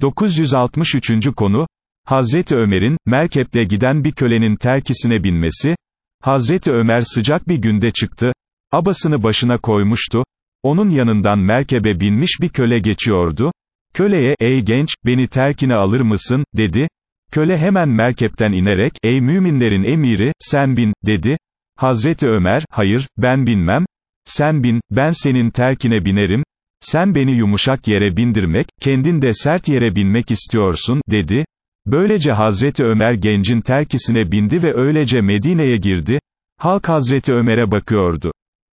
963. konu, Hazreti Ömer'in, merkeple giden bir kölenin terkisine binmesi, Hazreti Ömer sıcak bir günde çıktı, abasını başına koymuştu, onun yanından merkebe binmiş bir köle geçiyordu, köleye, ey genç, beni terkine alır mısın, dedi, köle hemen merkepten inerek, ey müminlerin emiri, sen bin, dedi, Hazreti Ömer, hayır, ben binmem, sen bin, ben senin terkine binerim, sen beni yumuşak yere bindirmek, kendin de sert yere binmek istiyorsun, dedi. Böylece Hazreti Ömer gencin terkisine bindi ve öylece Medine'ye girdi. Halk Hazreti Ömer'e bakıyordu.